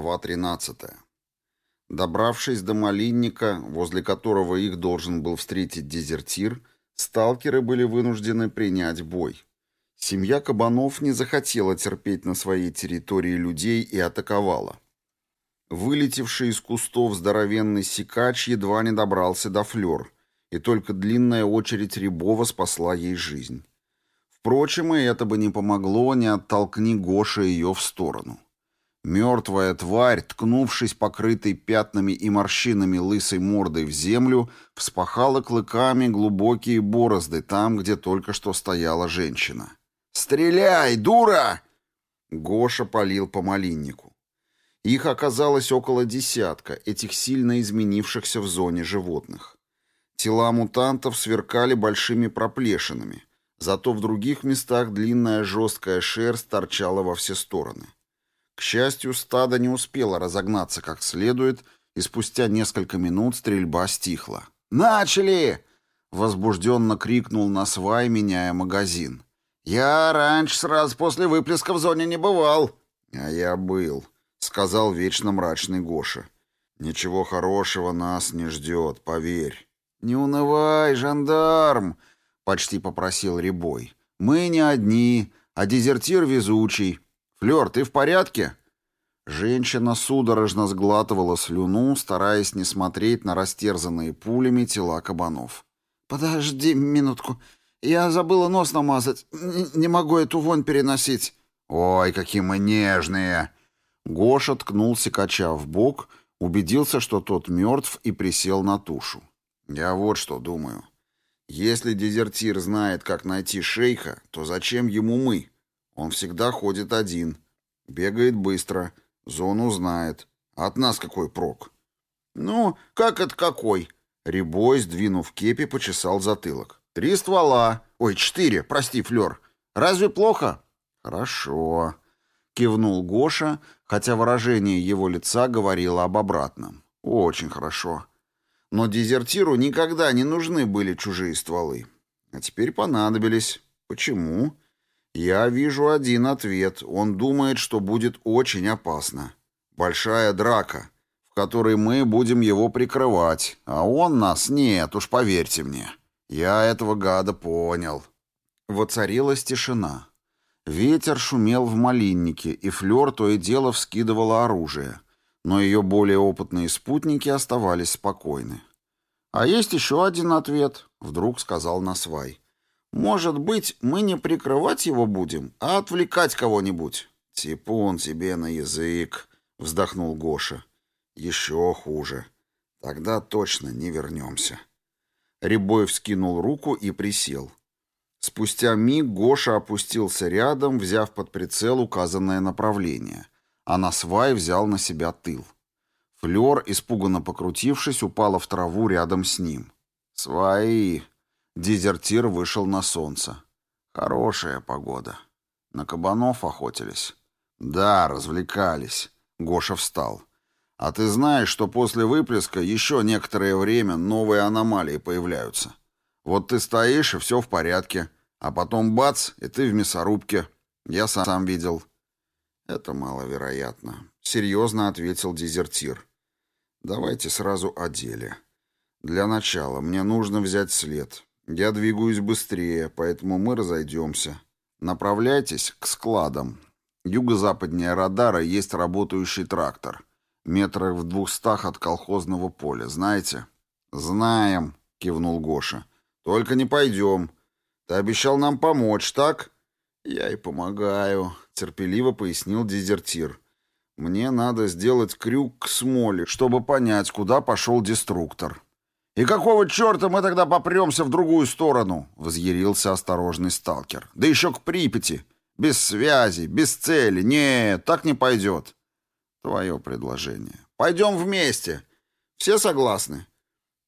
Глава 13. Добравшись до малинника, возле которого их должен был встретить дезертир, сталкеры были вынуждены принять бой. Семья кабанов не захотела терпеть на своей территории людей и атаковала. Вылетевший из кустов здоровенный сикач едва не добрался до флёр, и только длинная очередь Рябова спасла ей жизнь. Впрочем, и это бы не помогло, не оттолкни Гоша ее в сторону. Мертвая тварь, ткнувшись покрытой пятнами и морщинами лысой мордой в землю, вспахала клыками глубокие борозды там, где только что стояла женщина. «Стреляй, дура!» Гоша полил по малиннику. Их оказалось около десятка, этих сильно изменившихся в зоне животных. Тела мутантов сверкали большими проплешинами, зато в других местах длинная жесткая шерсть торчала во все стороны. К счастью, стадо не успело разогнаться как следует, и спустя несколько минут стрельба стихла. «Начали!» — возбужденно крикнул на свай, меняя магазин. «Я раньше сразу после выплеска в зоне не бывал». «А я был», — сказал вечно мрачный Гоша. «Ничего хорошего нас не ждет, поверь». «Не унывай, жандарм!» — почти попросил Рябой. «Мы не одни, а дезертир везучий. «Флёр, ты в порядке?» Женщина судорожно сглатывала слюну, стараясь не смотреть на растерзанные пулями тела кабанов. «Подожди минутку. Я забыла нос намазать. Н не могу эту вонь переносить». «Ой, какие мы нежные!» Гоша ткнул Сикача в бок, убедился, что тот мертв, и присел на тушу. «Я вот что думаю. Если дезертир знает, как найти шейха, то зачем ему мы?» Он всегда ходит один. Бегает быстро. Зону знает. От нас какой прок? Ну, как это какой? Рябой, сдвинув кепи, почесал затылок. Три ствола. Ой, четыре, прости, Флёр. Разве плохо? Хорошо. Кивнул Гоша, хотя выражение его лица говорило об обратном. Очень хорошо. Но дезертиру никогда не нужны были чужие стволы. А теперь понадобились. Почему? Я вижу один ответ. Он думает, что будет очень опасно. Большая драка, в которой мы будем его прикрывать, а он нас нет, уж поверьте мне. Я этого гада понял. Воцарилась тишина. Ветер шумел в малиннике, и Флёр то и дело вскидывала оружие, но ее более опытные спутники оставались спокойны. «А есть еще один ответ», — вдруг сказал Насвай. Может быть, мы не прикрывать его будем, а отвлекать кого-нибудь. Типун тебе на язык, вздохнул Гоша. Еще хуже. Тогда точно не вернемся. Рябой вскинул руку и присел. Спустя миг Гоша опустился рядом, взяв под прицел указанное направление, а на свай взял на себя тыл. Флёр, испуганно покрутившись, упала в траву рядом с ним. «Свои!» Дезертир вышел на солнце. Хорошая погода. На кабанов охотились. Да, развлекались. Гоша встал. А ты знаешь, что после выплеска еще некоторое время новые аномалии появляются. Вот ты стоишь, и все в порядке. А потом бац, и ты в мясорубке. Я сам видел. Это маловероятно. Серьезно ответил дезертир. Давайте сразу о деле. Для начала мне нужно взять след. Я двигаюсь быстрее, поэтому мы разойдемся. Направляйтесь к складам. Юго-западнее радара есть работающий трактор. Метрах в двухстах от колхозного поля, знаете? Знаем, кивнул Гоша. Только не пойдем. Ты обещал нам помочь, так? Я и помогаю, терпеливо пояснил дезертир. Мне надо сделать крюк к смоле, чтобы понять, куда пошел деструктор. «И какого черта мы тогда попремся в другую сторону?» — взъярился осторожный сталкер. «Да еще к Припяти. Без связи, без цели. Нет, так не пойдет». «Твое предложение. Пойдем вместе. Все согласны?»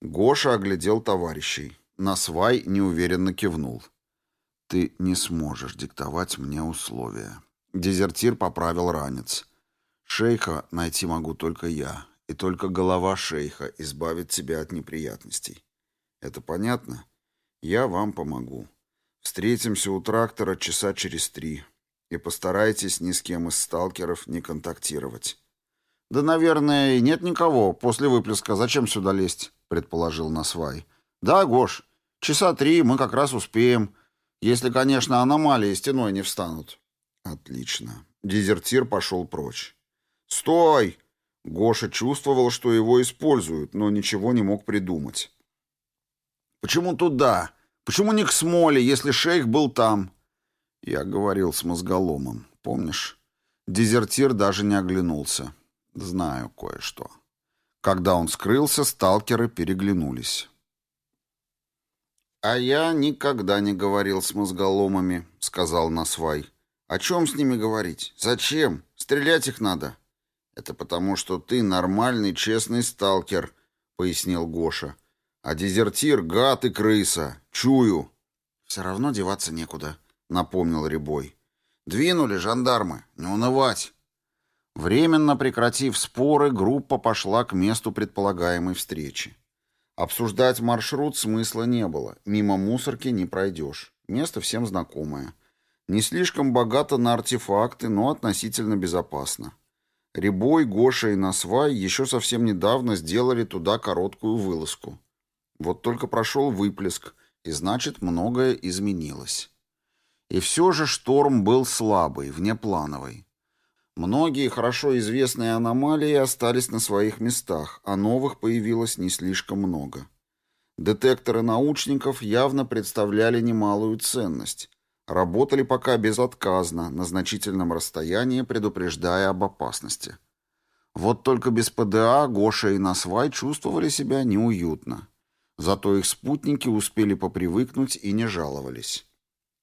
Гоша оглядел товарищей. На свай неуверенно кивнул. «Ты не сможешь диктовать мне условия». Дезертир поправил ранец. «Шейха найти могу только я и только голова шейха избавит тебя от неприятностей. Это понятно? Я вам помогу. Встретимся у трактора часа через три. И постарайтесь ни с кем из сталкеров не контактировать. «Да, наверное, и нет никого после выплеска. Зачем сюда лезть?» — предположил Насвай. «Да, Гош, часа три мы как раз успеем, если, конечно, аномалии стеной не встанут». «Отлично». Дезертир пошел прочь. «Стой!» Гоша чувствовал, что его используют, но ничего не мог придумать. «Почему туда? Почему не к Смоле, если шейх был там?» Я говорил с мозголомом, помнишь? Дезертир даже не оглянулся. Знаю кое-что. Когда он скрылся, сталкеры переглянулись. «А я никогда не говорил с мозголомами», — сказал Насвай. «О чем с ними говорить? Зачем? Стрелять их надо». «Это потому, что ты нормальный, честный сталкер», — пояснил Гоша. «А дезертир — гад и крыса. Чую». «Все равно деваться некуда», — напомнил Рябой. «Двинули, жандармы. Не унывать». Временно прекратив споры, группа пошла к месту предполагаемой встречи. Обсуждать маршрут смысла не было. Мимо мусорки не пройдешь. Место всем знакомое. Не слишком богато на артефакты, но относительно безопасно. Рябой, Гоша и Насвай еще совсем недавно сделали туда короткую вылазку. Вот только прошел выплеск, и значит, многое изменилось. И все же шторм был слабый, внеплановый. Многие хорошо известные аномалии остались на своих местах, а новых появилось не слишком много. Детекторы научников явно представляли немалую ценность. Работали пока безотказно, на значительном расстоянии предупреждая об опасности. Вот только без ПДА Гоша и Насвай чувствовали себя неуютно. Зато их спутники успели попривыкнуть и не жаловались.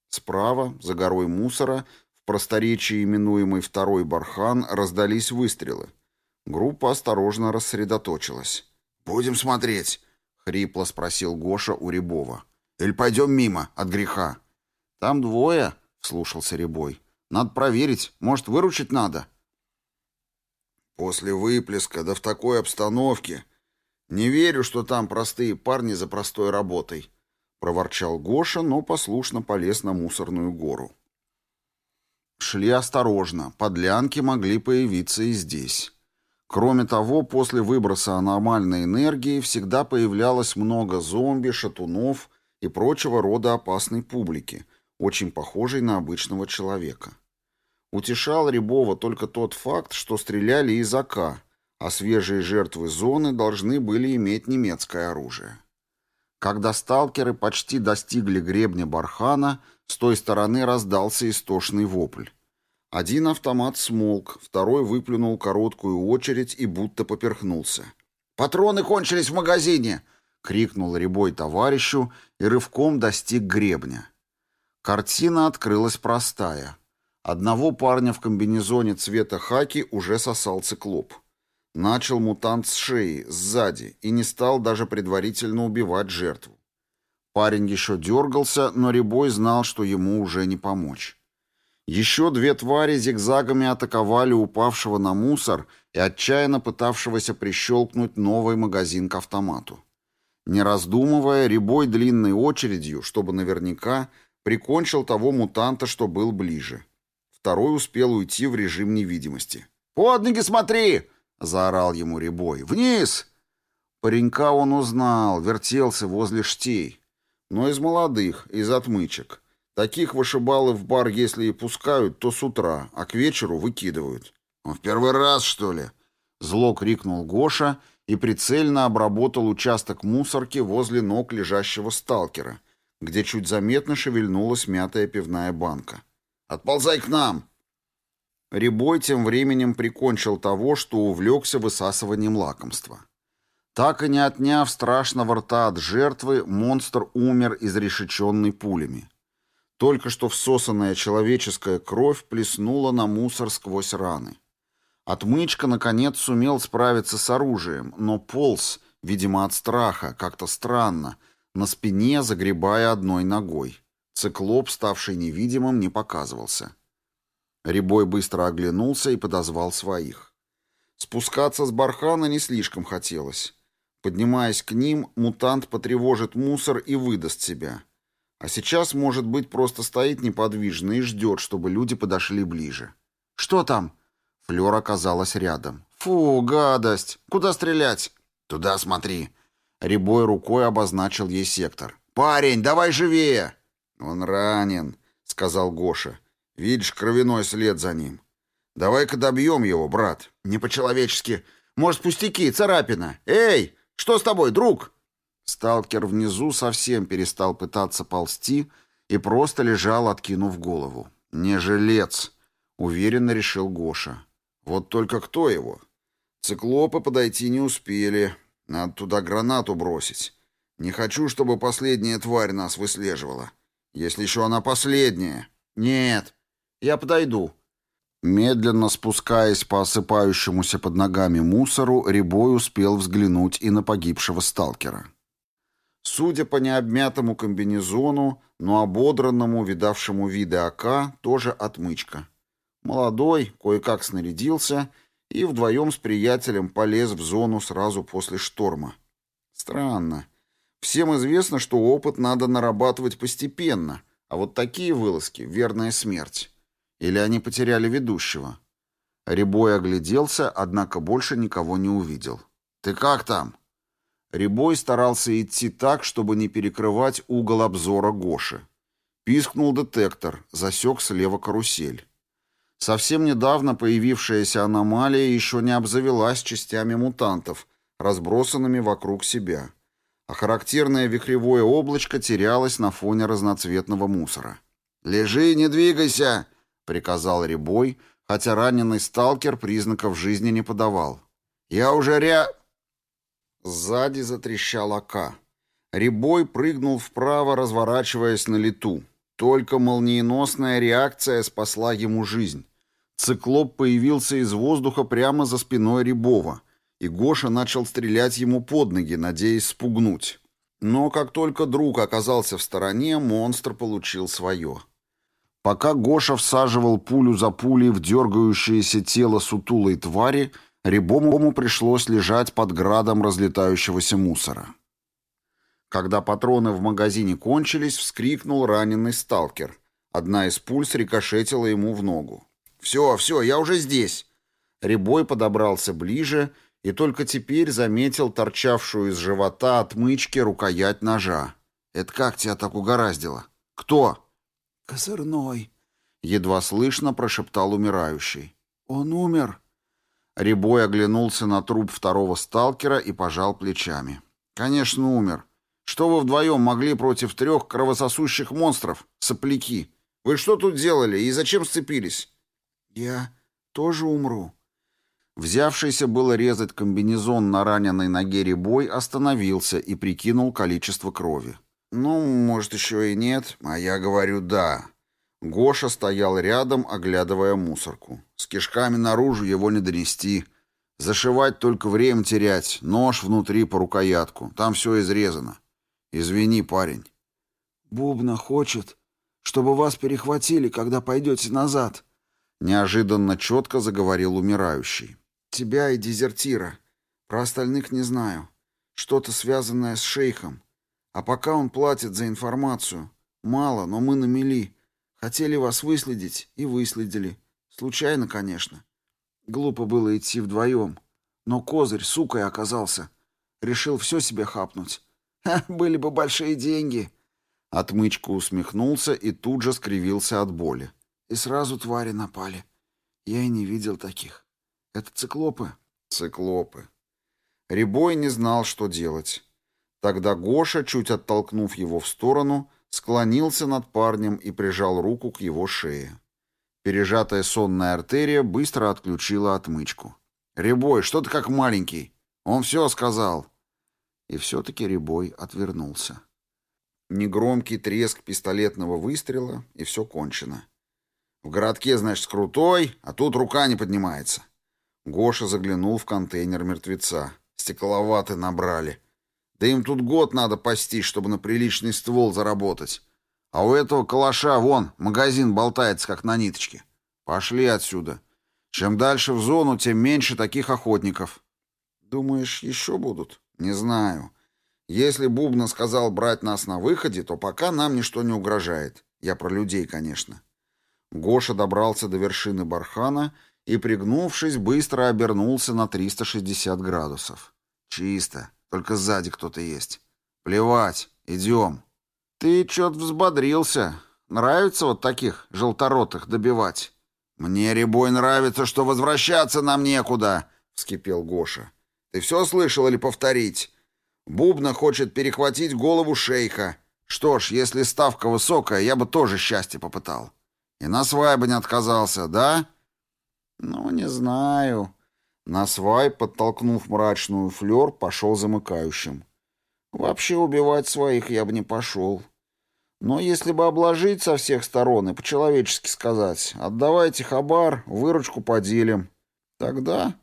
Справа, за горой мусора, просторечии именуемый второй бархан раздались выстрелы. Группа осторожно рассредоточилась. «Будем смотреть», — хрипло спросил Гоша у Рябова. «Или пойдем мимо, от греха?» «Там двое», — вслушался Рябой. «Надо проверить, может, выручить надо». «После выплеска, да в такой обстановке. Не верю, что там простые парни за простой работой», — проворчал Гоша, но послушно полез на мусорную гору. Шли осторожно, подлянки могли появиться и здесь. Кроме того, после выброса аномальной энергии всегда появлялось много зомби, шатунов и прочего рода опасной публики, очень похожей на обычного человека. Утешал Рябова только тот факт, что стреляли из АК, а свежие жертвы зоны должны были иметь немецкое оружие. Когда сталкеры почти достигли гребня бархана, с той стороны раздался истошный вопль. Один автомат смолк, второй выплюнул короткую очередь и будто поперхнулся. «Патроны кончились в магазине!» — крикнул Рябой товарищу и рывком достиг гребня. Картина открылась простая. Одного парня в комбинезоне цвета хаки уже сосал циклоп. Начал мутант с шеи, сзади, и не стал даже предварительно убивать жертву. Парень еще дергался, но Рябой знал, что ему уже не помочь. Еще две твари зигзагами атаковали упавшего на мусор и отчаянно пытавшегося прищелкнуть новый магазин к автомату. Не раздумывая, рябой длинной очередью, чтобы наверняка, прикончил того мутанта, что был ближе. Второй успел уйти в режим невидимости. «Под ноги смотри!» — заорал ему Рябой. «Вниз!» Паренька он узнал, вертелся возле штей. Но из молодых, из отмычек. Таких вышибалы в бар, если и пускают, то с утра, а к вечеру выкидывают. «Он в первый раз, что ли?» Зло крикнул Гоша и прицельно обработал участок мусорки возле ног лежащего сталкера, где чуть заметно шевельнулась мятая пивная банка. «Отползай к нам!» Рябой тем временем прикончил того, что увлекся высасыванием лакомства. Так и не отняв страшного рта от жертвы, монстр умер изрешеченный пулями. Только что всосанная человеческая кровь плеснула на мусор сквозь раны. Отмычка, наконец, сумел справиться с оружием, но полз, видимо, от страха, как-то странно, на спине загребая одной ногой. Циклоп, ставший невидимым, не показывался. Рябой быстро оглянулся и подозвал своих. Спускаться с бархана не слишком хотелось. Поднимаясь к ним, мутант потревожит мусор и выдаст себя. А сейчас, может быть, просто стоит неподвижно и ждет, чтобы люди подошли ближе. «Что там?» Флёр оказалась рядом. Фу, гадость! Куда стрелять? Туда смотри. Рябой рукой обозначил ей сектор. «Парень, давай живее!» «Он ранен», — сказал Гоша. «Видишь, кровяной след за ним. Давай-ка добьем его, брат. Не по-человечески. Может, пустяки, царапина. Эй, что с тобой, друг?» Сталкер внизу совсем перестал пытаться ползти и просто лежал, откинув голову. «Не жилец», — уверенно решил Гоша. «Вот только кто его? Циклопы подойти не успели. Надо туда гранату бросить. Не хочу, чтобы последняя тварь нас выслеживала. Если еще она последняя. Нет, я подойду». Медленно спускаясь по осыпающемуся под ногами мусору, Рябой успел взглянуть и на погибшего сталкера. Судя по необмятому комбинезону, но ободранному, видавшему виды АК, тоже отмычка. Молодой, кое-как снарядился и вдвоем с приятелем полез в зону сразу после шторма. Странно. Всем известно, что опыт надо нарабатывать постепенно, а вот такие вылазки — верная смерть. Или они потеряли ведущего? Рябой огляделся, однако больше никого не увидел. «Ты как там?» Рябой старался идти так, чтобы не перекрывать угол обзора Гоши. Пискнул детектор, засек слева карусель. Совсем недавно появившаяся аномалия еще не обзавелась частями мутантов, разбросанными вокруг себя. А характерное вихревое облачко терялось на фоне разноцветного мусора. «Лежи, не двигайся!» — приказал Рябой, хотя раненый сталкер признаков жизни не подавал. «Я уже ря...» Сзади затрещал ока. Рябой прыгнул вправо, разворачиваясь на лету. Только молниеносная реакция спасла ему жизнь. Циклоп появился из воздуха прямо за спиной Рябова, и Гоша начал стрелять ему под ноги, надеясь спугнуть. Но как только друг оказался в стороне, монстр получил свое. Пока Гоша всаживал пулю за пулей в дергающееся тело сутулой твари, Рябому пришлось лежать под градом разлетающегося мусора. Когда патроны в магазине кончились, вскрикнул раненый сталкер. Одна из пуль срикошетила ему в ногу. «Все, все, я уже здесь!» Рябой подобрался ближе и только теперь заметил торчавшую из живота отмычки рукоять ножа. «Это как тебя так угораздило? Кто?» «Козырной», — едва слышно прошептал умирающий. «Он умер». Рябой оглянулся на труп второго сталкера и пожал плечами. «Конечно, умер. Что вы вдвоем могли против трех кровососущих монстров, сопляки? Вы что тут делали и зачем сцепились?» «Я тоже умру». Взявшийся было резать комбинезон на раненой ноге Рябой остановился и прикинул количество крови. «Ну, может, еще и нет, а я говорю «да». Гоша стоял рядом, оглядывая мусорку. С кишками наружу его не донести. Зашивать только время терять. Нож внутри по рукоятку. Там все изрезано. Извини, парень. Бубна хочет, чтобы вас перехватили, когда пойдете назад. Неожиданно четко заговорил умирающий. Тебя и дезертира. Про остальных не знаю. Что-то связанное с шейхом. А пока он платит за информацию. Мало, но мы на мели. Хотели вас выследить и выследили. Случайно, конечно. Глупо было идти вдвоем. Но козырь сукой оказался. Решил все себе хапнуть. Были бы большие деньги. Отмычка усмехнулся и тут же скривился от боли. И сразу твари напали. Я и не видел таких. Это циклопы? Циклопы. Рябой не знал, что делать. Тогда Гоша, чуть оттолкнув его в сторону, склонился над парнем и прижал руку к его шее. Пережатая сонная артерия быстро отключила отмычку. «Рябой, что ты как маленький? Он все сказал!» И все-таки Рябой отвернулся. Негромкий треск пистолетного выстрела, и все кончено. В городке, значит, крутой, а тут рука не поднимается. Гоша заглянул в контейнер мертвеца. Стекловаты набрали. Да им тут год надо пасти, чтобы на приличный ствол заработать. А у этого калаша, вон, магазин болтается, как на ниточке. Пошли отсюда. Чем дальше в зону, тем меньше таких охотников. Думаешь, еще будут? Не знаю. Если Бубна сказал брать нас на выходе, то пока нам ничто не угрожает. Я про людей, конечно. Гоша добрался до вершины бархана и, пригнувшись, быстро обернулся на 360 градусов. «Чисто. Только сзади кто-то есть. Плевать. Идем». «Ты чё-то взбодрился. Нравится вот таких желторотых добивать?» «Мне, Рябой, нравится, что возвращаться нам некуда», — вскипел Гоша. «Ты все слышал или повторить? Бубна хочет перехватить голову шейха. Что ж, если ставка высокая, я бы тоже счастье попытал. И на свай бы не отказался, да?» «Ну, не знаю». На свай, подтолкнув мрачную флёр, пошел замыкающим. «Вообще убивать своих я бы не пошел. Но если бы обложить со всех сторон и по-человечески сказать, отдавайте хабар, выручку поделим, тогда,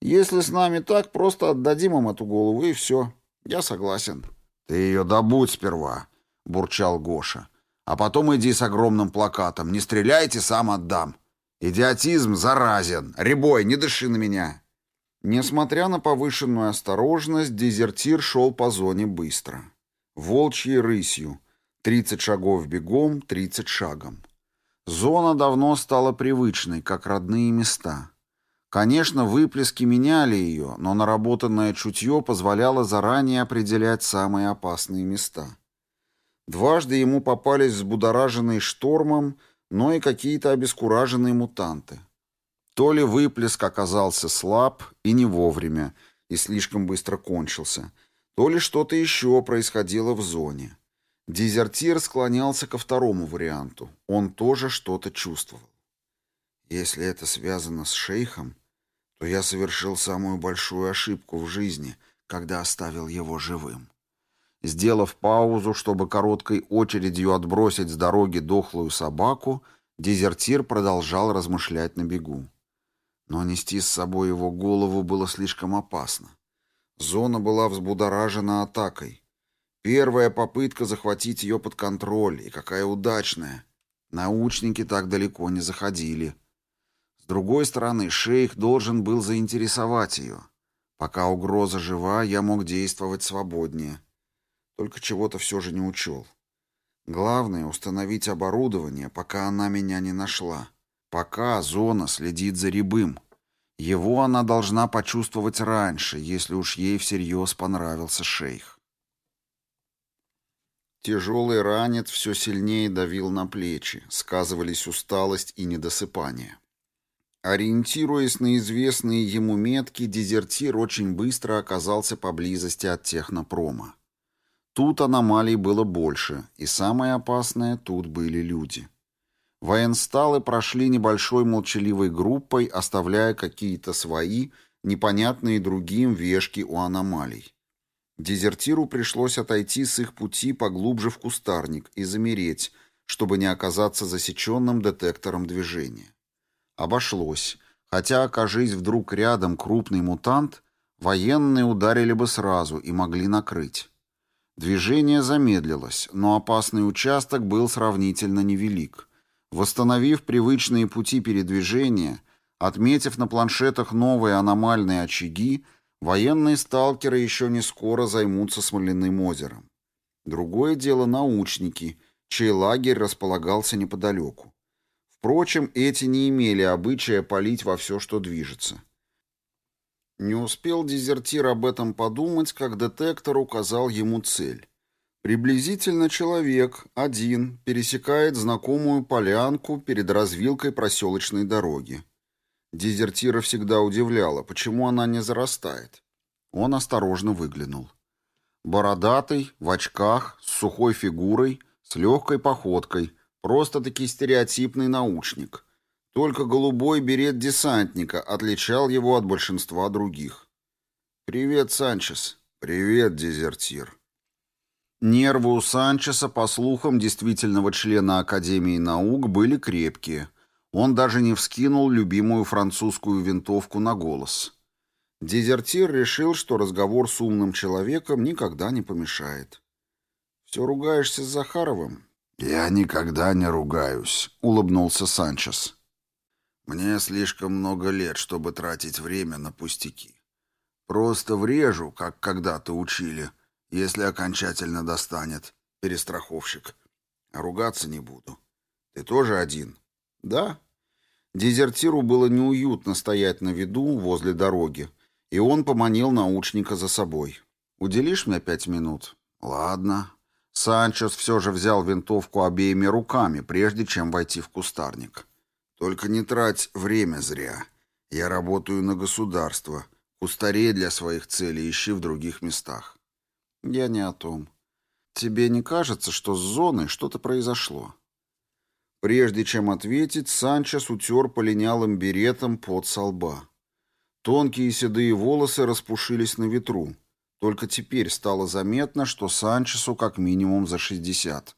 если с нами так, просто отдадим им эту голову, и все. Я согласен». «Ты ее добудь сперва», — бурчал Гоша. «А потом иди с огромным плакатом. Не стреляйте, сам отдам». «Идиотизм заразен! Рябой, не дыши на меня!» Несмотря на повышенную осторожность, дезертир шел по зоне быстро. Волчьей рысью. 30 шагов бегом, 30 шагом. Зона давно стала привычной, как родные места. Конечно, выплески меняли ее, но наработанное чутье позволяло заранее определять самые опасные места. Дважды ему попались взбудораженные штормом но и какие-то обескураженные мутанты. То ли выплеск оказался слаб и не вовремя, и слишком быстро кончился, то ли что-то еще происходило в зоне. Дезертир склонялся ко второму варианту. Он тоже что-то чувствовал. Если это связано с шейхом, то я совершил самую большую ошибку в жизни, когда оставил его живым. Сделав паузу, чтобы короткой очередью отбросить с дороги дохлую собаку, дезертир продолжал размышлять на бегу. Но нести с собой его голову было слишком опасно. Зона была взбудоражена атакой. Первая попытка захватить ее под контроль, и какая удачная. Научники так далеко не заходили. Другой стороны, шейх должен был заинтересовать ее. Пока угроза жива, я мог действовать свободнее. Только чего-то все же не учел. Главное — установить оборудование, пока она меня не нашла. Пока зона следит за Рябым. Его она должна почувствовать раньше, если уж ей всерьез понравился шейх. Тяжелый ранец все сильнее давил на плечи, сказывались усталость и недосыпание. Ориентируясь на известные ему метки, дезертир очень быстро оказался поблизости от технопрома. Тут аномалий было больше, и самое опасное — тут были люди. Военсталы прошли небольшой молчаливой группой, оставляя какие-то свои, непонятные другим вешки у аномалий. Дезертиру пришлось отойти с их пути поглубже в кустарник и замереть, чтобы не оказаться засеченным детектором движения. Обошлось, хотя, окажись вдруг рядом крупный мутант, военные ударили бы сразу и могли накрыть. Движение замедлилось, но опасный участок был сравнительно невелик. Восстановив привычные пути передвижения, отметив на планшетах новые аномальные очаги, военные сталкеры еще не скоро займутся Смоляным озером. Другое дело научники, чей лагерь располагался неподалеку. Впрочем, эти не имели обычая палить во все, что движется. Не успел дезертир об этом подумать, как детектор указал ему цель. Приблизительно человек, один, пересекает знакомую полянку перед развилкой проселочной дороги. Дезертира всегда удивляло, почему она не зарастает. Он осторожно выглянул. Бородатый, в очках, с сухой фигурой, с легкой походкой, просто-таки стереотипный научник — только голубой берет десантника отличал его от большинства других. «Привет, Санчес». «Привет, дезертир». Нервы у Санчеса, по слухам действительного члена Академии наук, были крепкие. Он даже не вскинул любимую французскую винтовку на голос. Дезертир решил, что разговор с умным человеком никогда не помешает. «Все ругаешься с Захаровым?» «Я никогда не ругаюсь», — улыбнулся Санчес. Мне слишком много лет, чтобы тратить время на пустяки. Просто врежу, как когда-то учили, если окончательно достанет перестраховщик. Ругаться не буду. Ты тоже один? Да. Дезертиру было неуютно стоять на виду возле дороги, и он поманил научника за собой. «Уделишь мне пять минут?» «Ладно». Санчес все же взял винтовку обеими руками, прежде чем войти в кустарник. «Только не трать время зря. Я работаю на государство. Кустарей для своих целей ищи в других местах». «Я не о том. Тебе не кажется, что с зоной что-то произошло?» Прежде чем ответить, Санчес утер полинялым беретом под со лба. Тонкие седые волосы распушились на ветру. Только теперь стало заметно, что Санчесу как минимум за шестьдесят.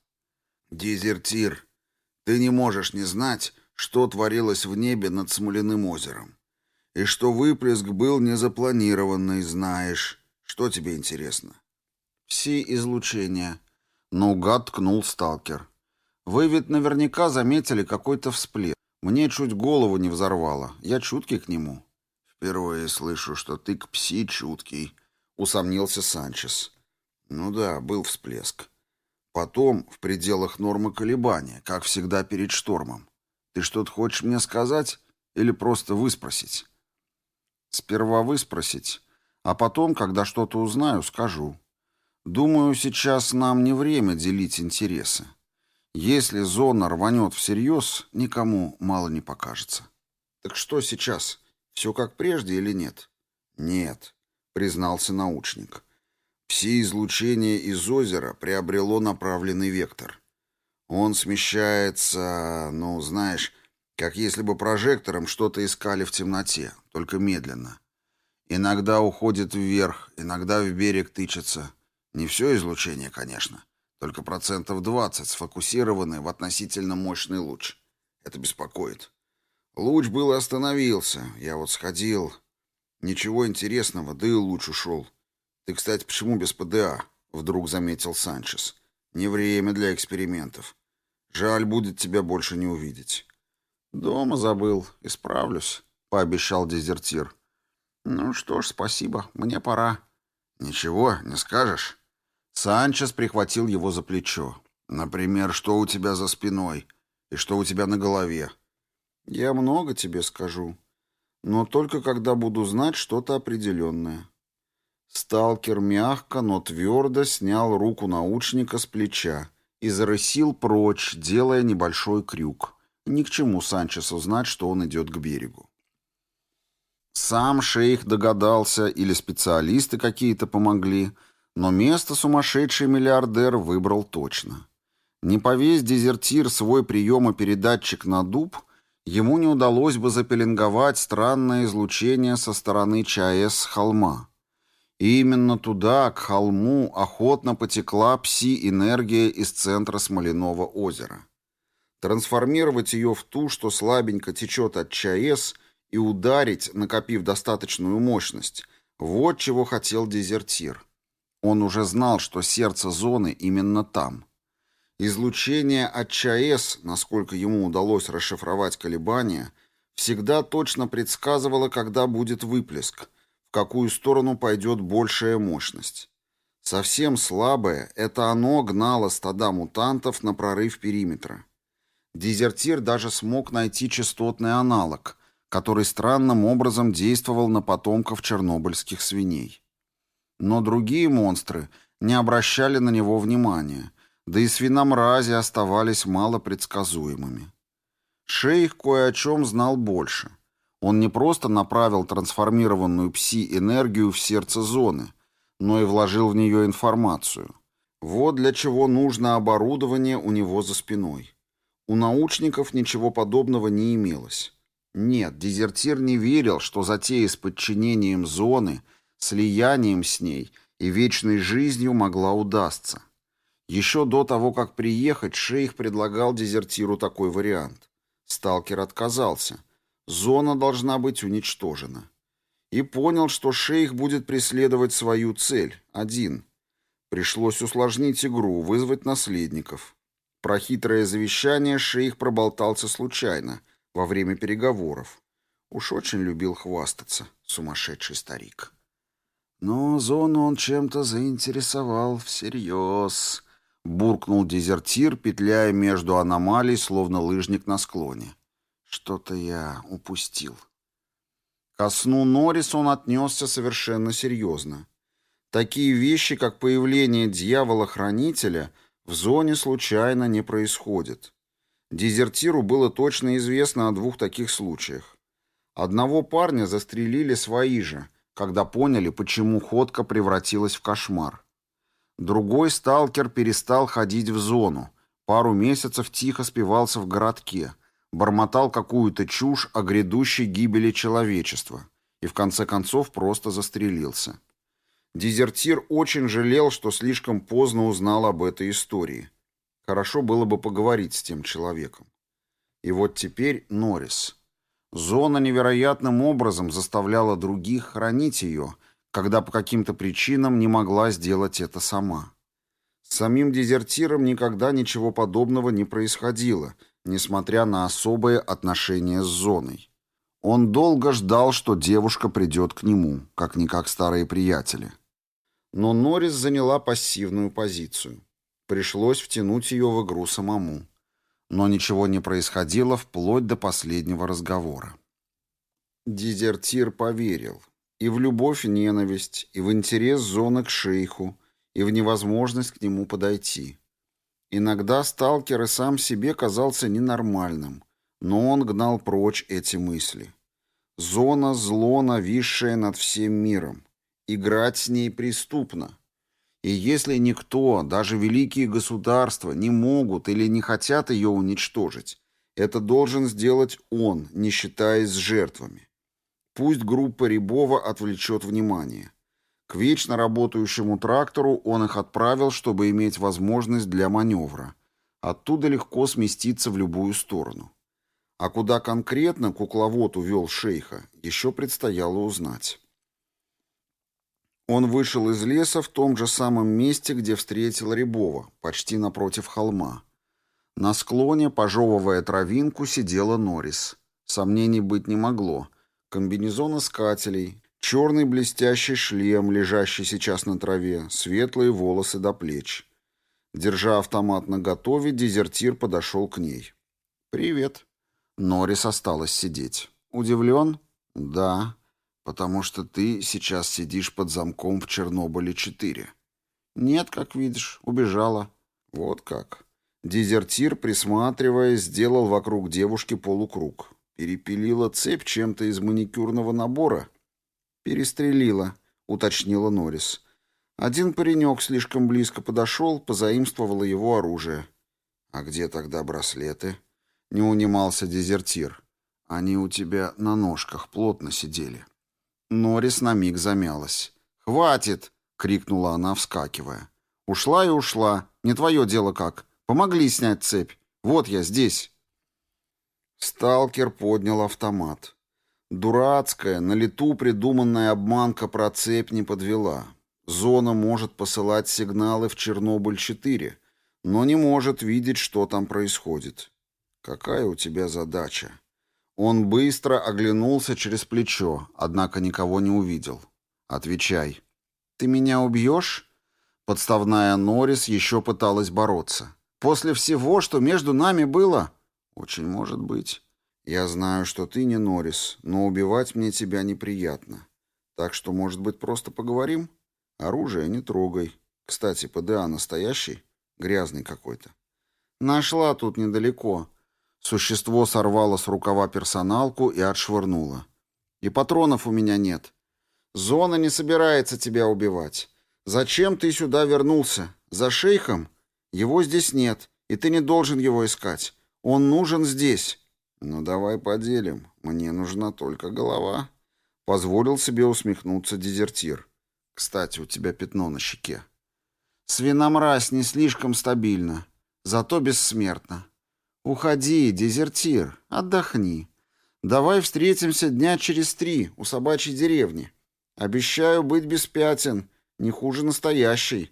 «Дезертир, ты не можешь не знать, что творилось в небе над Смоляным озером. И что выплеск был незапланированный, знаешь. Что тебе интересно?» «Все излучения». Наугад ткнул сталкер. Вы ведь наверняка заметили какой-то всплеск. Мне чуть голову не взорвало. Я чуткий к нему. Впервые слышу, что ты к пси чуткий, усомнился Санчес. Ну да, был всплеск. Потом в пределах нормы колебания, как всегда перед штормом. Ты что-то хочешь мне сказать или просто выспросить? Сперва выспросить, а потом, когда что-то узнаю, скажу. Думаю, сейчас нам не время делить интересы. Если зона рванет всерьез, никому мало не покажется. Так что сейчас? Все как прежде или нет? Нет, признался научник. Пси-излучение из озера приобрело направленный вектор. Он смещается, ну, знаешь, как если бы прожектором что-то искали в темноте, только медленно. Иногда уходит вверх, иногда в берег тычется. Не все излучение, конечно. Только процентов 20 сфокусированы в относительно мощный луч. Это беспокоит. Луч был остановился. Я вот сходил. Ничего интересного, да и луч ушел. Ты, кстати, почему без ПДА? Вдруг заметил Санчес. Не время для экспериментов. Жаль будет тебя больше не увидеть. Дома забыл. Исправлюсь, пообещал дезертир. Ну что ж, спасибо. Мне пора. Ничего, не скажешь? Санчес прихватил его за плечо. «Например, что у тебя за спиной и что у тебя на голове?» «Я много тебе скажу, но только когда буду знать что-то определенное». Сталкер мягко, но твердо снял руку научника с плеча и зарысил прочь, делая небольшой крюк. Ни к чему Санчесу знать, что он идет к берегу. Сам шейх догадался, или специалисты какие-то помогли — но место сумасшедший миллиардер выбрал точно. Не повесь дезертир свой приемопередатчик на дуб, ему не удалось бы запеленговать странное излучение со стороны ЧАЭС холма. И именно туда, к холму, охотно потекла пси-энергия из центра Смоляного озера. Трансформировать ее в ту, что слабенько течет от ЧАЭС, и ударить, накопив достаточную мощность, вот чего хотел дезертир – он уже знал, что сердце зоны именно там. Излучение от ЧАЭС, насколько ему удалось расшифровать колебания, всегда точно предсказывало, когда будет выплеск, в какую сторону пойдет большая мощность. Совсем слабое, это оно гнало стада мутантов на прорыв периметра. Дезертир даже смог найти частотный аналог, который странным образом действовал на потомков чернобыльских свиней. Но другие монстры не обращали на него внимания, да и свиномрази оставались мало предсказуемыми. Шейх кое о чем знал больше. Он не просто направил трансформированную пси-энергию в сердце зоны, но и вложил в нее информацию. Вот для чего нужно оборудование у него за спиной. У научников ничего подобного не имелось. Нет, дезертир не верил, что затея с подчинением зоны – слиянием с ней и вечной жизнью могла удастся. Еще до того, как приехать, шейх предлагал дезертиру такой вариант. Сталкер отказался. Зона должна быть уничтожена. И понял, что шейх будет преследовать свою цель, один. Пришлось усложнить игру, вызвать наследников. Про хитрое завещание шейх проболтался случайно, во время переговоров. Уж очень любил хвастаться, сумасшедший старик. Но зону он чем-то заинтересовал всерьез. Буркнул дезертир, петляя между аномалий, словно лыжник на склоне. Что-то я упустил. Ко сну Норрис он отнесся совершенно серьезно. Такие вещи, как появление дьявола-хранителя, в зоне случайно не происходят. Дезертиру было точно известно о двух таких случаях. Одного парня застрелили свои же, когда поняли, почему ходка превратилась в кошмар. Другой сталкер перестал ходить в зону, пару месяцев тихо спивался в городке, бормотал какую-то чушь о грядущей гибели человечества и в конце концов просто застрелился. Дезертир очень жалел, что слишком поздно узнал об этой истории. Хорошо было бы поговорить с тем человеком. И вот теперь Норрис. Зона невероятным образом заставляла других хранить ее, когда по каким-то причинам не могла сделать это сама. С самим дезертиром никогда ничего подобного не происходило, несмотря на особые отношения с зоной. Он долго ждал, что девушка придет к нему, как-никак старые приятели. Но Норрис заняла пассивную позицию. Пришлось втянуть ее в игру самому. Но ничего не происходило вплоть до последнего разговора. Дезертир поверил. И в любовь и ненависть, и в интерес зоны к шейху, и в невозможность к нему подойти. Иногда сталкер и сам себе казался ненормальным, но он гнал прочь эти мысли. Зона — зло, нависшее над всем миром. Играть с ней преступно. И если никто, даже великие государства, не могут или не хотят ее уничтожить, это должен сделать он, не считаясь с жертвами. Пусть группа Рябова отвлечет внимание. К вечно работающему трактору он их отправил, чтобы иметь возможность для маневра. Оттуда легко сместиться в любую сторону. А куда конкретно кукловод увел шейха, еще предстояло узнать. Он вышел из леса в том же самом месте, где встретил Рябова, почти напротив холма. На склоне, пожевывая травинку, сидела Норрис. Сомнений быть не могло. Комбинезон искателей, Черный блестящий шлем, лежащий сейчас на траве, светлые волосы до плеч. Держа автомат наготове, дезертир подошел к ней. «Привет». Норрис осталась сидеть. «Удивлен?» «Да, потому что ты сейчас сидишь под замком в Чернобыле-4». «Нет, как видишь, убежала». «Вот как». Дезертир, присматриваясь, сделал вокруг девушки полукруг. Перепилила цепь чем-то из маникюрного набора. «Перестрелила», — уточнила Норрис. Один паренек слишком близко подошел, позаимствовала его оружие. «А где тогда браслеты?» — не унимался дезертир. «Они у тебя на ножках плотно сидели». Норрис на миг замялась. «Хватит!» — крикнула она, вскакивая. «Ушла и ушла. Не твое дело как. Помогли снять цепь. Вот я здесь». Сталкер поднял автомат. Дурацкая, на лету придуманная обманка про цепь не подвела. Зона может посылать сигналы в Чернобыль-4, но не может видеть, что там происходит. Какая у тебя задача? Он быстро оглянулся через плечо, однако никого не увидел. Отвечай. Ты меня убьешь? Подставная Норрис еще пыталась бороться. После всего, что между нами было? Очень может быть. Я знаю, что ты не Норрис, но убивать мне тебя неприятно. Так что, может быть, просто поговорим? Оружие не трогай. Кстати, ПДА настоящий? Грязный какой-то. Нашла тут недалеко. Существо сорвало с рукава персоналку и отшвырнуло. И патронов у меня нет. Зона не собирается тебя убивать. Зачем ты сюда вернулся? За шейхом? Его здесь нет, и ты не должен его искать. Он нужен здесь. «Ну давай поделим. Мне нужна только голова». Позволил себе усмехнуться дезертир. «Кстати, у тебя пятно на щеке». «Свиномразь не слишком стабильно, зато бессмертно. Уходи, дезертир, отдохни. Давай встретимся дня через три у собачьей деревни. Обещаю быть без пятен, не хуже настоящей».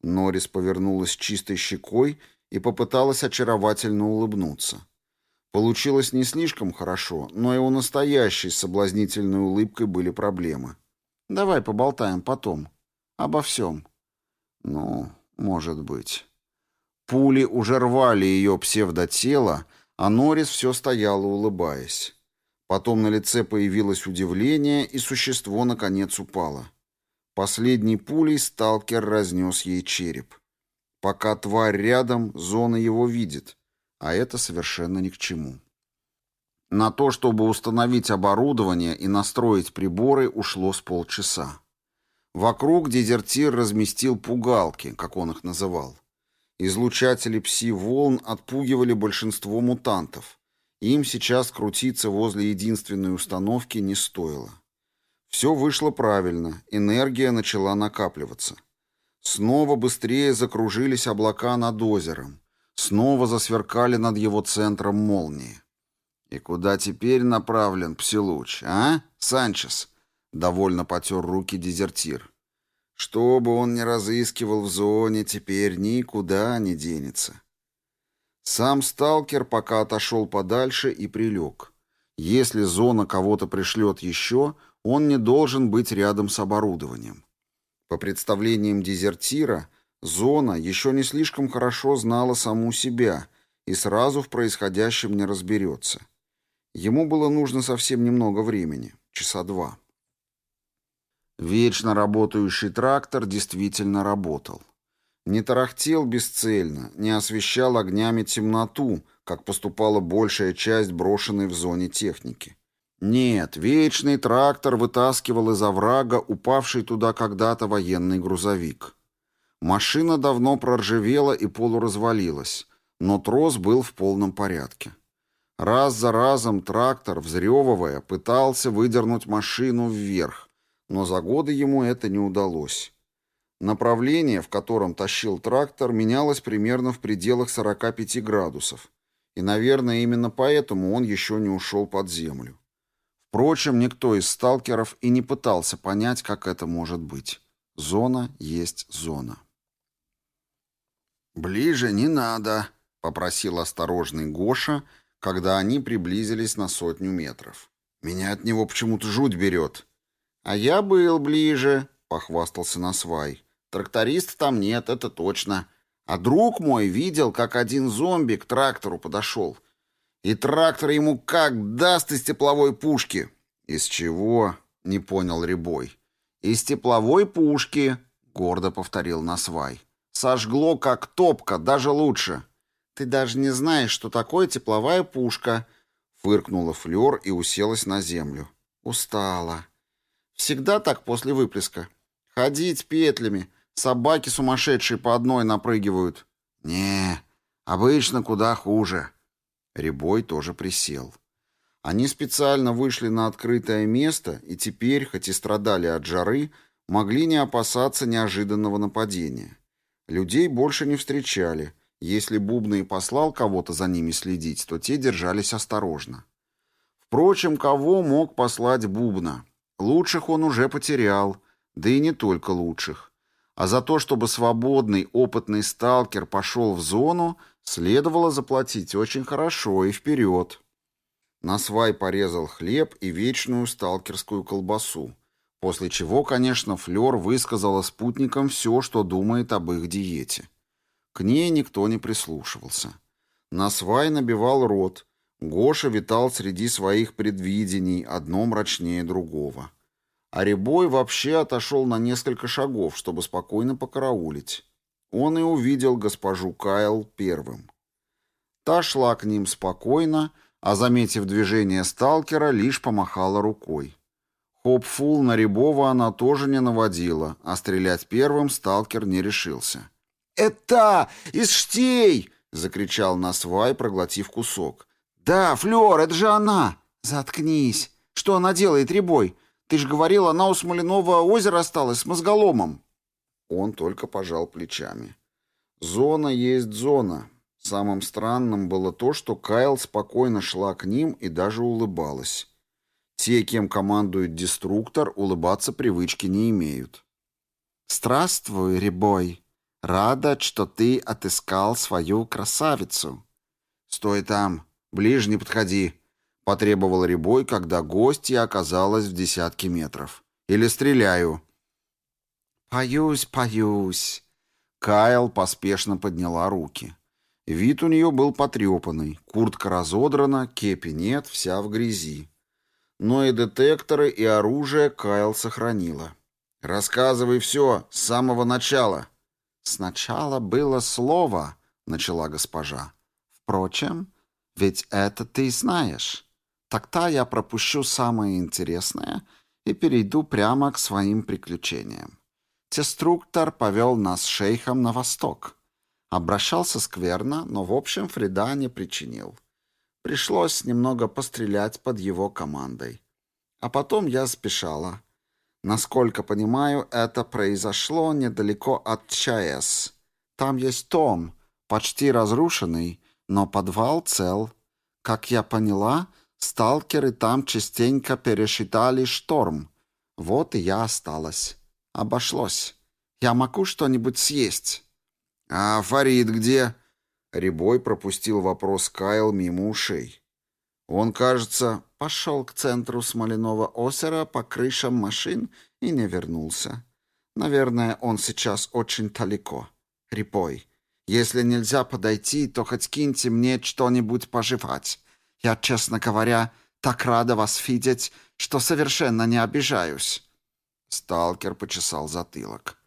Норрис повернулась чистой щекой и попыталась очаровательно улыбнуться. Получилось не слишком хорошо, но и у настоящей соблазнительной улыбкой были проблемы. Давай поболтаем потом. Обо всем. Ну, может быть. Пули уже рвали ее псевдотело, А Норрис все стояла, улыбаясь. Потом на лице появилось удивление, и существо, наконец, упало. Последней пулей сталкер разнес ей череп. Пока тварь рядом, зона его видит, а это совершенно ни к чему. На то, чтобы установить оборудование и настроить приборы, ушло с полчаса. Вокруг дезертир разместил пугалки, как он их называл. Излучатели пси-волн отпугивали большинство мутантов. Им сейчас крутиться возле единственной установки не стоило. Все вышло правильно, энергия начала накапливаться. Снова быстрее закружились облака над озером. Снова засверкали над его центром молнии. «И куда теперь направлен псилуч, а, Санчес?» — довольно потер руки дезертир. «Что бы он ни разыскивал в зоне, теперь никуда не денется». Сам сталкер пока отошел подальше и прилег. Если зона кого-то пришлет еще, он не должен быть рядом с оборудованием. По представлениям дезертира, зона еще не слишком хорошо знала саму себя и сразу в происходящем не разберется. Ему было нужно совсем немного времени, часа два. Вечно работающий трактор действительно работал. Не тарахтел бесцельно, не освещал огнями темноту, как поступала большая часть брошенной в зоне техники. Нет, вечный трактор вытаскивал из оврага упавший туда когда-то военный грузовик. Машина давно проржавела и полуразвалилась, но трос был в полном порядке. Раз за разом трактор, взрёвывая, пытался выдернуть машину вверх, но за годы ему это не удалось. Направление, в котором тащил трактор, менялось примерно в пределах 45 градусов, и, наверное, именно поэтому он еще не ушел под землю. Впрочем, никто из сталкеров и не пытался понять, как это может быть. Зона есть зона. «Ближе не надо», — попросил осторожный Гоша, когда они приблизились на сотню метров. «Меня от него почему-то жуть берет». «А я был ближе», — похвастался Насвай. «Тракториста там нет, это точно. А друг мой видел, как один зомби к трактору подошел. И трактор ему как даст из тепловой пушки. Из чего? Не понял Рябой. Из тепловой пушки, гордо повторил Насвай. Сожгло как топка, даже лучше. Ты даже не знаешь, что такое тепловая пушка, фыркнула Флёр и уселась на землю. Устала. Всегда так после выплеска. Ходить петлями, собаки сумасшедшие по одной напрыгивают. Не, обычно куда хуже. Рябой тоже присел. Они специально вышли на открытое место и теперь, хоть и страдали от жары, могли не опасаться неожиданного нападения. Людей больше не встречали. Если Бубна и послал кого-то за ними следить, то те держались осторожно. Впрочем, кого мог послать Бубна? Лучших он уже потерял, да и не только лучших. А за то, чтобы свободный, опытный сталкер пошел в зону, Следовало заплатить очень хорошо и вперед. Насвай порезал хлеб и вечную сталкерскую колбасу, после чего, конечно, Флёр высказала спутникам все, что думает об их диете. К ней никто не прислушивался. Насвай набивал рот, Гоша витал среди своих предвидений, одно мрачнее другого. А Рябой вообще отошел на несколько шагов, чтобы спокойно покараулить. Он и увидел госпожу Кайл первым. Та шла к ним спокойно, а, заметив движение сталкера, лишь помахала рукой. Хопфул на Рябова она тоже не наводила, а стрелять первым сталкер не решился. «Это из штей!» — закричал Насвай, проглотив кусок. «Да, Флёр, это же она!» «Заткнись! Что она делает, Рябой? Ты же говорил, она у Смоляного озера осталась с мозголомом!» Он только пожал плечами. Зона есть зона. Самым странным было то, что Кайл спокойно шла к ним и даже улыбалась. Те, кем командует деструктор, улыбаться привычки не имеют. «Здравствуй, Рябой. Рада, что ты отыскал свою красавицу». «Стой там, ближе не подходи», — потребовал Рябой, когда гостья оказалась в десятке метров. «Или стреляю». «Поюсь, поюсь». Кайл поспешно подняла руки. Вид у нее был потрепанный, куртка разодрана, кепи нет, вся в грязи. Но и детекторы, и оружие Кайл сохранила. «Рассказывай все с самого начала». «Сначала было слово», — начала госпожа. «Впрочем, ведь это ты знаешь. Тогда я пропущу самое интересное и перейду прямо к своим приключениям. Теструктор повел нас шейхом на восток. Обращался скверно, но в общем Фрида не причинил. Пришлось немного пострелять под его командой. А потом я спешала. Насколько понимаю, это произошло недалеко от ЧАЭС. Там есть том, почти разрушенный, но подвал цел. Как я поняла, сталкеры там частенько пересчитали шторм. Вот и я осталась. Обошлось. Я могу что-нибудь съесть. «А Фарид где?» Рябой пропустил вопрос Кайл мимо ушей. Он, кажется, пошел к центру Смоляного озера по крышам машин и не вернулся. Наверное, он сейчас очень далеко. Рябой, если нельзя подойти, то хоть киньте мне что-нибудь пожевать. Я, честно говоря, так рада вас видеть, что совершенно не обижаюсь». Сталкер почесал затылок.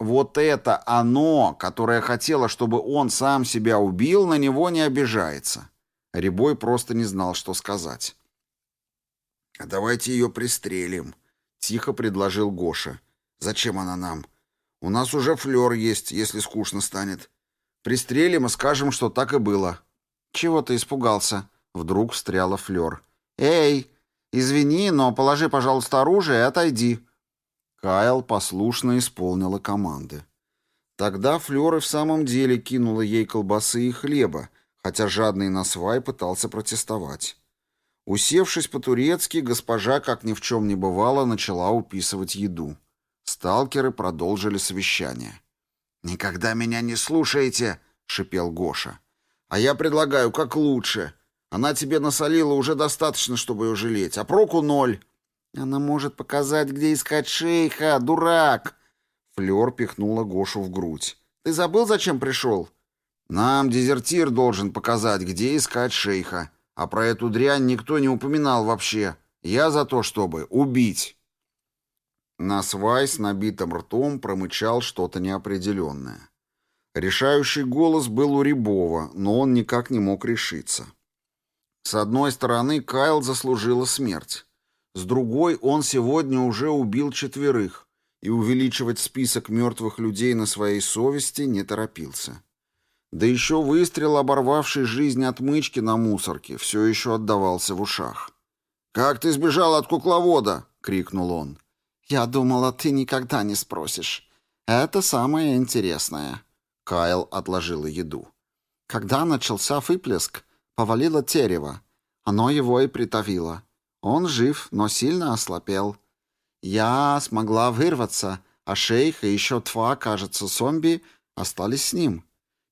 Вот это оно, которое хотело, чтобы он сам себя убил, на него не обижается. Рябой просто не знал, что сказать. «А давайте ее пристрелим», — тихо предложил Гоша. «Зачем она нам? У нас уже флер есть, если скучно станет. Пристрелим и скажем, что так и было». «Чего ты испугался?» — вдруг встряла флер. «Эй, извини, но положи, пожалуйста, оружие и отойди». Кайл послушно исполнила команды. Тогда Флёр в самом деле кинула ей колбасы и хлеба, хотя жадный насвай пытался протестовать. Усевшись по-турецки, госпожа, как ни в чем не бывало, начала уписывать еду. Сталкеры продолжили совещание. «Никогда меня не слушаете!» — шипел Гоша. «А я предлагаю, как лучше. Она тебе насолила уже достаточно, чтобы ее жалеть, а проку ноль. Она может показать, где искать шейха, дурак!» Флёр пихнула Гошу в грудь. «Ты забыл, зачем пришел?» «Нам дезертир должен показать, где искать шейха. А про эту дрянь никто не упоминал вообще. Я за то, чтобы убить». Насвай с набитым ртом промычал что-то неопределенное. Решающий голос был у Рябова, но он никак не мог решиться. С одной стороны, Кайл заслужила смерть. С другой, он сегодня уже убил четверых, и увеличивать список мертвых людей на своей совести не торопился. Да еще выстрел, оборвавший жизнь отмычки на мусорке, все еще отдавался в ушах. «Как ты сбежал от кукловода?» — крикнул он. «Я думала, ты никогда не спросишь. Это самое интересное». Кайл отложила еду. Когда начался выплеск, повалило дерево. Оно его и притавило. Он жив, но сильно ослабел. Я смогла вырваться, а шейх и еще два, кажется, зомби остались с ним.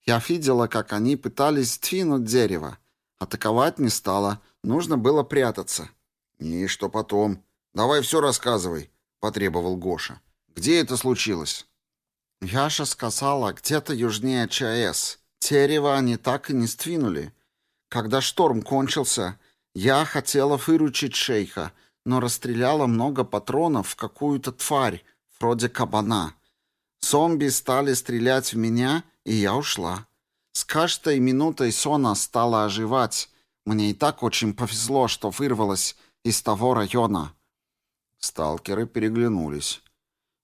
Я видела, как они пытались сдвинуть дерево. Атаковать не стало, нужно было прятаться. «И что потом? Давай все рассказывай», — потребовал Гоша. «Где это случилось?» «Яша сказала, где-то южнее ЧАЭС. Дерево они так и не сдвинули. Когда шторм кончился, я хотела выручить шейха, но расстреляла много патронов в какую-то тварь, вроде кабана. Зомби стали стрелять в меня, и я ушла. С каждой минутой Сона стала оживать. Мне и так очень повезло, что вырвалась из того района. Сталкеры переглянулись.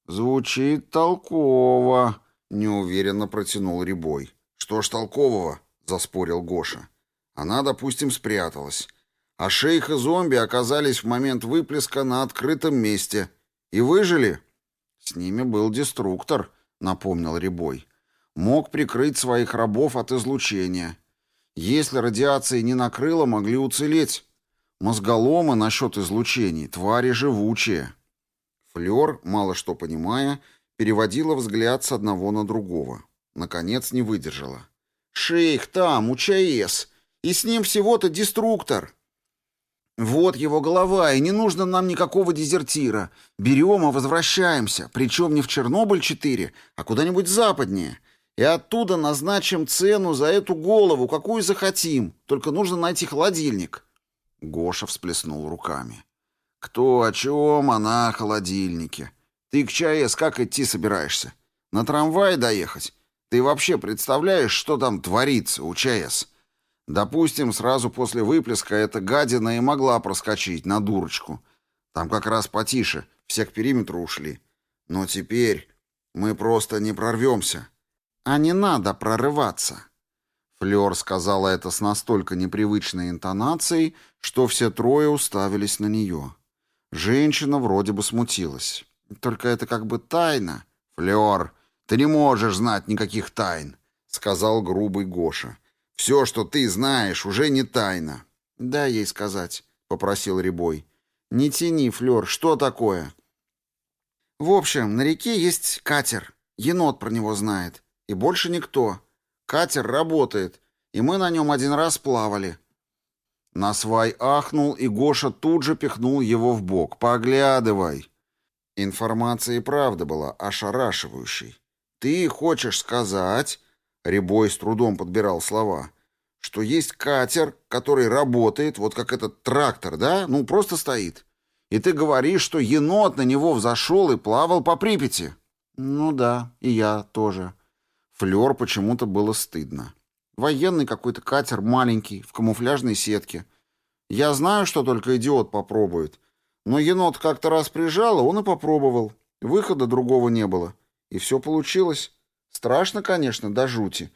«Звучит толково», — неуверенно протянул Рябой. «Что ж толкового?» — заспорил Гоша. «Она, допустим, спряталась. А шейх и зомби оказались в момент выплеска на открытом месте. И выжили. С ними был деструктор, напомнил Рябой. Мог прикрыть своих рабов от излучения. Если радиации не накрыло, могли уцелеть. Мозголомы насчет излучений, твари живучие. Флёр, мало что понимая, переводила взгляд с одного на другого. Наконец не выдержала. «Шейх там, у ЧАЭС, и с ним всего-то деструктор!» Вот его голова, и не нужно нам никакого дезертира. Берем и возвращаемся, причем не в Чернобыль-4, а куда-нибудь западнее. И оттуда назначим цену за эту голову, какую захотим. Только нужно найти холодильник». Гоша всплеснул руками. «Кто о чем, она о холодильнике. Ты к ЧАЭС как идти собираешься? На трамвае доехать? Ты вообще представляешь, что там творится у ЧАЭС? Допустим, сразу после выплеска эта гадина и могла проскочить на дурочку. Там как раз потише, все к периметру ушли. Но теперь мы просто не прорвемся. А не надо прорываться. Флёр сказала это с настолько непривычной интонацией, что все трое уставились на нее. Женщина вроде бы смутилась. Только это как бы тайна. Флёр, ты не можешь знать никаких тайн, сказал грубый Гоша. Все, что ты знаешь, уже не тайна. Дай ей сказать, попросил Рябой. Не тяни, Флёр, что такое? В общем, на реке есть катер. Енот про него знает. И больше никто. Катер работает, и мы на нем один раз плавали. Насвай ахнул, и Гоша тут же пихнул его в бок. «Поглядывай!» Информация и правда была ошарашивающей. «Ты хочешь сказать...» Рябой с трудом подбирал слова. «Что есть катер, который работает, вот как этот трактор, да? Ну, просто стоит. И ты говоришь, что енот на него взошел и плавал по Припяти?» «Ну да, и я тоже». Флёр почему-то было стыдно. Военный какой-то катер маленький, в камуфляжной сетке. Я знаю, что только идиот попробует. Но енот как-то раз прижал, он и попробовал. Выхода другого не было. И все получилось. Страшно, конечно, до жути.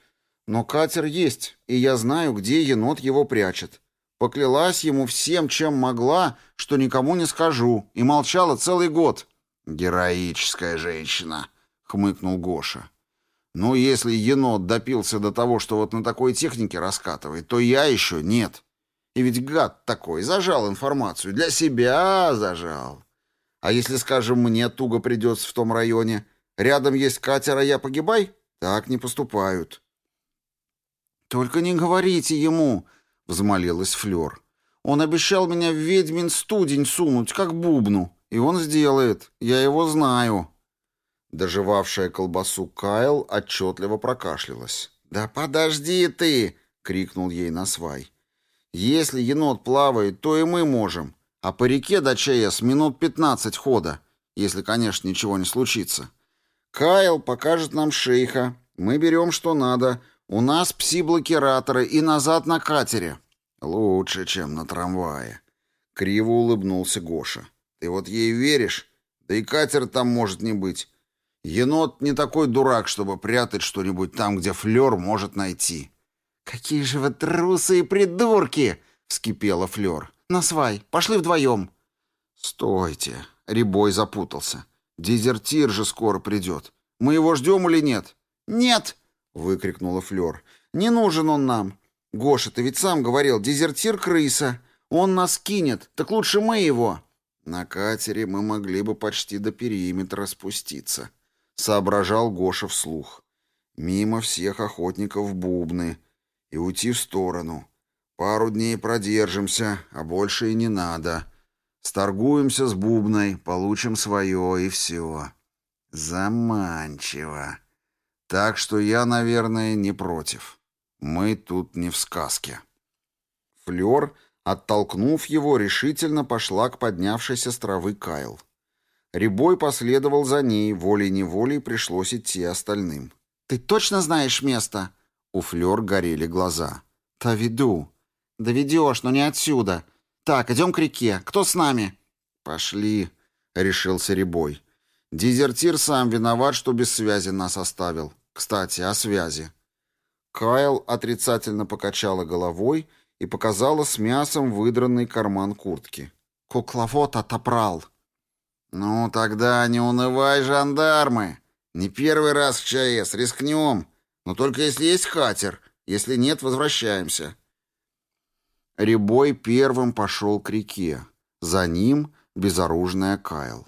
Но катер есть, и я знаю, где енот его прячет. Поклялась ему всем, чем могла, что никому не скажу, и молчала целый год. «Героическая женщина», — хмыкнул Гоша. «Ну, если енот допился до того, что вот на такой технике раскатывает, то я еще нет. И ведь гад такой, зажал информацию, для себя зажал. А если, скажем, мне туго придется в том районе, Рядом есть катер, а я погибай? Так не поступают. Только не говорите ему, взмолилась Флёр. Он обещал меня в ведьмин студень сунуть, как бубну, и он сделает. Я его знаю. Доживавшая колбасу Кайл отчетливо прокашлялась. «Да подожди ты!» — крикнул ей на свай. «Если енот плавает, то и мы можем. А по реке до ЧАЭС минут пятнадцать хода, если, конечно, ничего не случится. Кайл покажет нам шейха. Мы берем, что надо. У нас пси-блокираторы и назад на катере. Лучше, чем на трамвае. Криво улыбнулся Гоша. Ты вот ей веришь? Да и катер там может не быть. Енот не такой дурак, чтобы прятать что-нибудь там, где Флёр может найти. «Какие же вы трусы и придурки!» — вскипела Флёр. «Насвай, пошли вдвоем!» «Стойте!» — Рябой запутался. «Дезертир же скоро придет. Мы его ждем или нет?» «Нет!» — выкрикнула Флёр. «Не нужен он нам. Гоша, ты ведь сам говорил, дезертир крыса. Он нас кинет. Так лучше мы его». «На катере мы могли бы почти до периметра спуститься», — соображал Гоша вслух. «Мимо всех охотников бубны. И уйти в сторону. Пару дней продержимся, а больше и не надо. Сторгуемся с бубной, получим свое и все. Заманчиво. Так что я, наверное, не против. Мы тут не в сказке. Флёр, оттолкнув его, решительно пошла к поднявшейся с травы Кайл. Рябой последовал за ней, волей-неволей пришлось идти остальным. «Ты точно знаешь место?» У Флёр горели глаза. «Та веду». «Доведешь, но не отсюда. «Так, идем к реке. Кто с нами?» «Пошли», — решился Рябой. «Дезертир сам виноват, что без связи нас оставил. Кстати, о связи». Кайл отрицательно покачала головой и показала с мясом выдранный карман куртки. «Кукловод отопрал». «Ну, тогда не унывай, жандармы. Не первый раз в ЧАЭС, рискнем. Но только если есть катер. Если нет, возвращаемся». Рябой первым пошел к реке. За ним безоружная Кайл.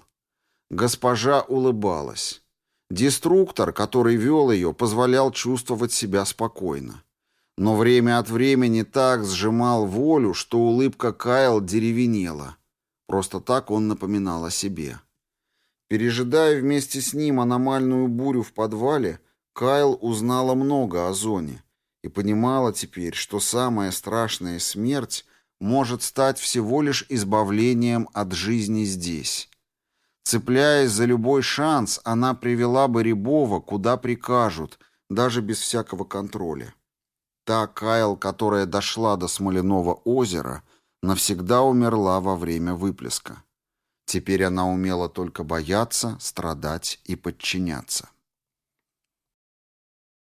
Госпожа улыбалась. Деструктор, который вел ее, позволял чувствовать себя спокойно. Но время от времени так сжимал волю, что улыбка Кайл деревенела. Просто так он напоминал о себе. Пережидая вместе с ним аномальную бурю в подвале, Кайл узнала много о зоне и понимала теперь, что самая страшная смерть может стать всего лишь избавлением от жизни здесь. Цепляясь за любой шанс, она привела бы Рябова куда прикажут, даже без всякого контроля. Та Кайл, которая дошла до Смоляного озера, навсегда умерла во время выплеска. Теперь она умела только бояться, страдать и подчиняться.